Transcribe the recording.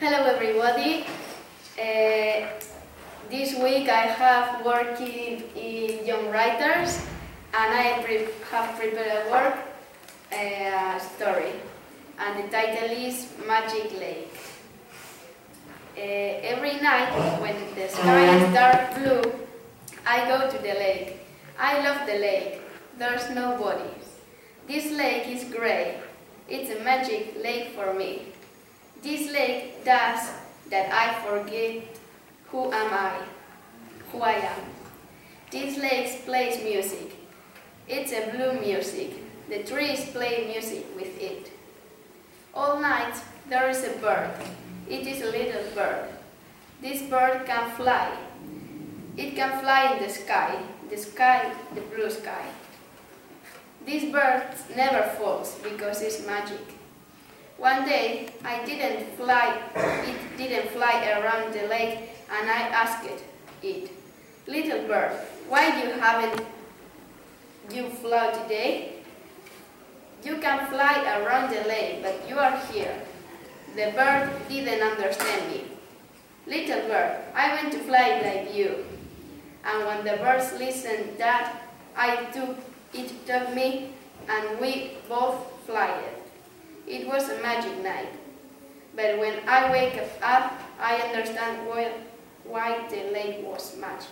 Hello everybody. Uh, this week I have working in Young Writers and I pre have prepared a work, uh, a story, and the title is Magic Lake. Uh, every night when the sky is dark blue, I go to the lake. I love the lake. There's nobody. This lake is gray. It's a magic lake for me. This lake does that I forget who am I, who I am. This lake plays music. It's a blue music. The trees play music with it. All night there is a bird. It is a little bird. This bird can fly. It can fly in the sky, the sky, the blue sky. This bird never falls because it's magic. One day, I didn't fly, it didn't fly around the lake, and I asked it, Little bird, why you haven't you fly today? You can fly around the lake, but you are here. The bird didn't understand me. Little bird, I want to fly like you. And when the birds listened that, I took, it took me, and we both flied. It was a magic night. But when I wake up, I understand why, why the lake was magic.